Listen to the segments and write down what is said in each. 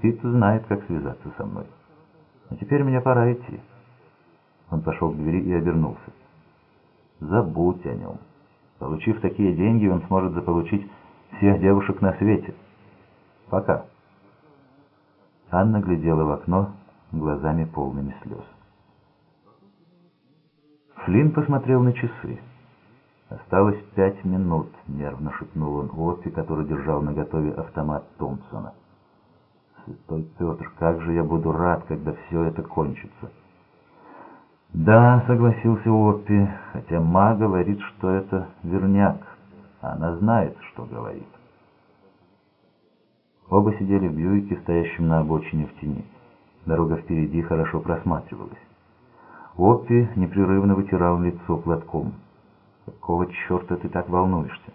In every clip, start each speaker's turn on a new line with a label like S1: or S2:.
S1: Пит знает, как связаться со мной. А теперь мне пора идти. Он пошел к двери и обернулся. Забудь о нем. Получив такие деньги, он сможет заполучить всех девушек на свете. Пока. Анна глядела в окно глазами полными слез. Флинн посмотрел на часы. «Осталось пять минут», — нервно шепнул он Оппи, который держал наготове автомат Томпсона. «Святой Петр, как же я буду рад, когда все это кончится!» «Да», — согласился Оппи, хотя Ма говорит, что это верняк. Она знает, что говорит. Оба сидели в Бьюике, стоящем на обочине в тени. Дорога впереди хорошо просматривалась. Оппи непрерывно вытирал лицо платком. Какого черта ты так волнуешься?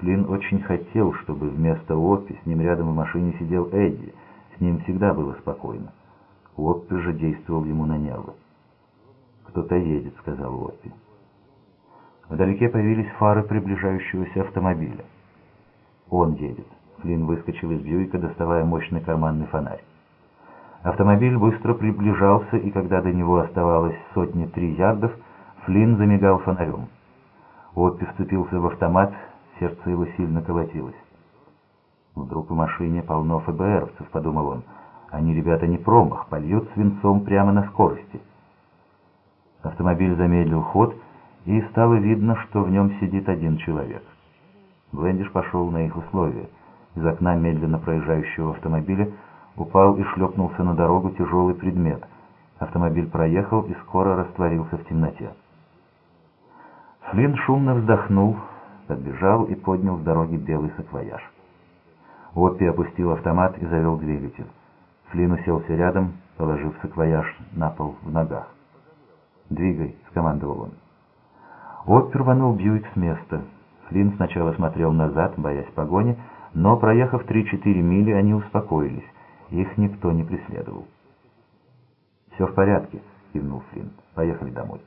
S1: Флинн очень хотел, чтобы вместо Оппи с ним рядом в машине сидел Эдди. С ним всегда было спокойно. Оппи же действовал ему на нервы. «Кто-то едет», — сказал Оппи. Вдалеке появились фары приближающегося автомобиля. «Он едет». Флинн выскочил из Бьюика, доставая мощный карманный фонарь. Автомобиль быстро приближался, и когда до него оставалось сотни три ярдов, Флинн замигал фонарем. Оппи вцепился в автомат, сердце его сильно колотилось. «Вдруг в машине полно ФБРовцев», — подумал он. «Они, ребята, не промах, польют свинцом прямо на скорости». Автомобиль замедлил ход, и стало видно, что в нем сидит один человек. Блендиш пошел на их условия. Из окна медленно проезжающего автомобиля упал и шлепнулся на дорогу тяжелый предмет. Автомобиль проехал и скоро растворился в темноте. Флинн шумно вздохнул, подбежал и поднял с дороги белый саквояж. Оппи опустил автомат и завел двигатель. Флинн уселся рядом, положив саквояж на пол в ногах. «Двигай», — скомандовал он. Оппи рванул Бьюик с места. Флинн сначала смотрел назад, боясь погони, но, проехав 3-4 мили, они успокоились. Их никто не преследовал. «Все в порядке», — кивнул Флинн. «Поехали домой».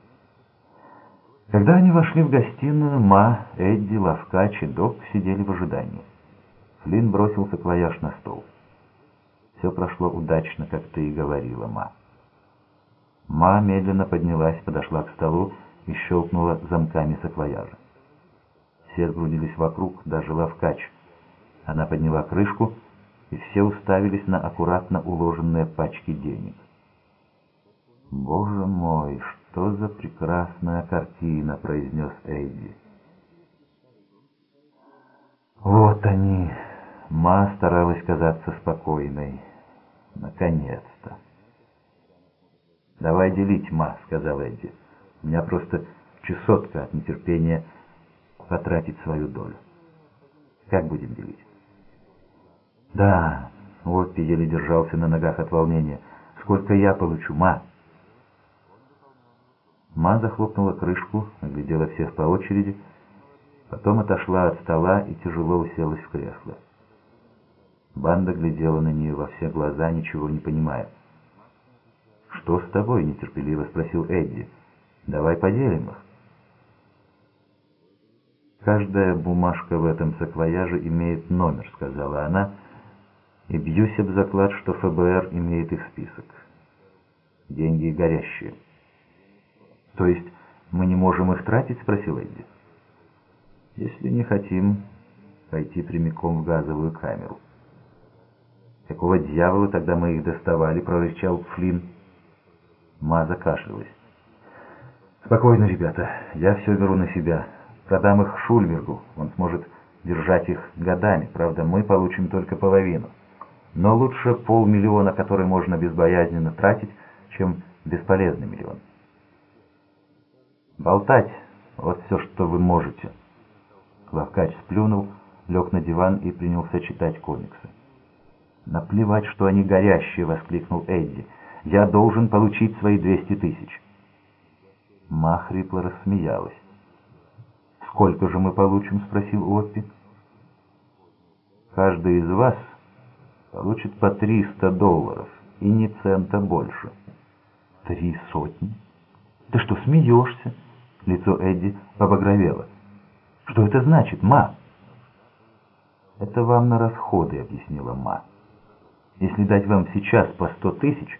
S1: Когда они вошли в гостиную, Ма, Эдди, Лавкач и Док сидели в ожидании. Флинн бросил саквояж на стол. «Все прошло удачно, как ты и говорила, Ма». Ма медленно поднялась, подошла к столу и щелкнула замками саквояжа. Все сгрудились вокруг, даже Лавкач. Она подняла крышку, и все уставились на аккуратно уложенные пачки денег. «Боже мой, что за прекрасная картина!» — произнес Эйди. «Вот они!» — Ма старалась казаться спокойной. «Наконец-то!» «Давай делить, Ма», — сказал Эдди. «У меня просто чесотка от нетерпения потратить свою долю. Как будем делить?» «Да», — Оппи еле держался на ногах от волнения. «Сколько я получу, Ма?» Ма захлопнула крышку, оглядела всех по очереди, потом отошла от стола и тяжело уселась в кресло. Банда глядела на нее во все глаза, ничего не понимая. «Что с тобой?» — нетерпеливо спросил Эдди. «Давай поделим их». «Каждая бумажка в этом саквояже имеет номер», — сказала она, «и бьюсь об заклад, что ФБР имеет их список. Деньги горящие». «То есть мы не можем их тратить?» — спросил Эдди. «Если не хотим, пойти прямиком в газовую камеру». «Какого дьявола тогда мы их доставали?» — прорычал Флинн. Ма закашлялась. «Спокойно, ребята, я все беру на себя. Продам их Шульбергу, он сможет держать их годами. Правда, мы получим только половину. Но лучше полмиллиона, который можно безбоязненно тратить, чем бесполезный миллион. Болтать — вот все, что вы можете». Лавкач сплюнул, лег на диван и принялся читать комиксы. «Наплевать, что они горящие!» — воскликнул Эдди. Я должен получить свои 200 тысяч. Ма хрипло рассмеялась. «Сколько же мы получим?» — спросил Оппи. «Каждый из вас получит по 300 долларов, и ни цента больше». «Три сотни? Ты что, смеешься?» Лицо Эдди побагровело. «Что это значит, Ма?» «Это вам на расходы», — объяснила Ма. Если дать вам сейчас по сто тысяч,